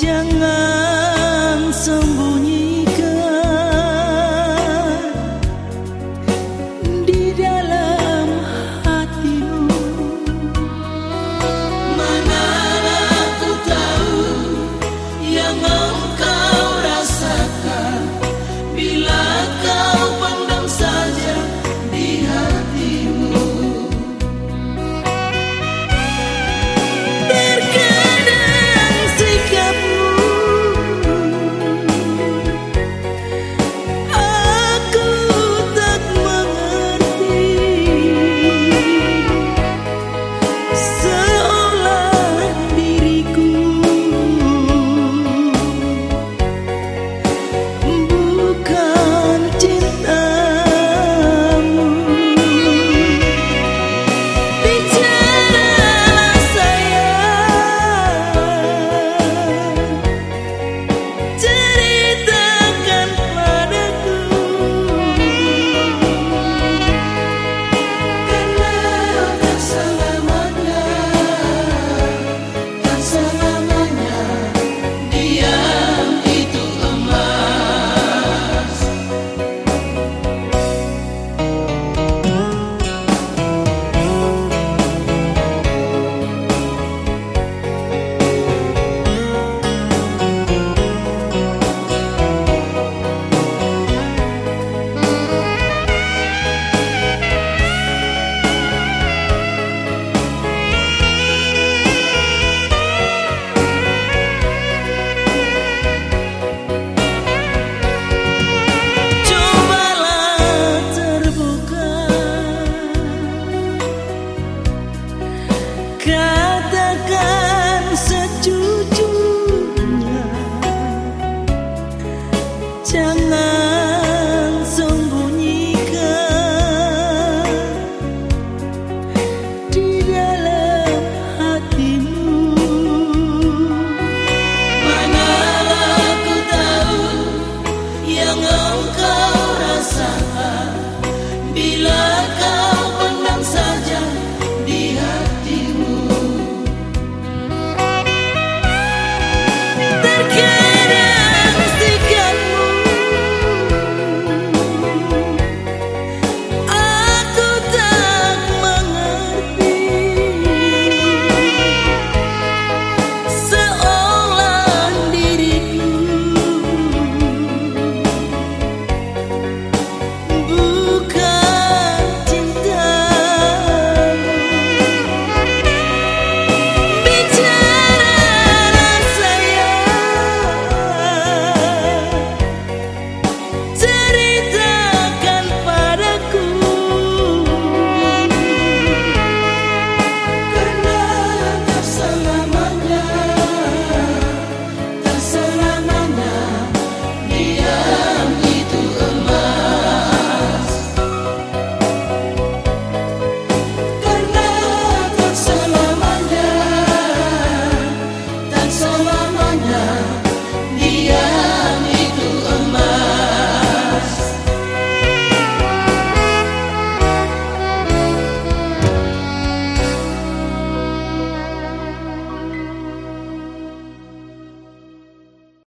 江南 yang engkau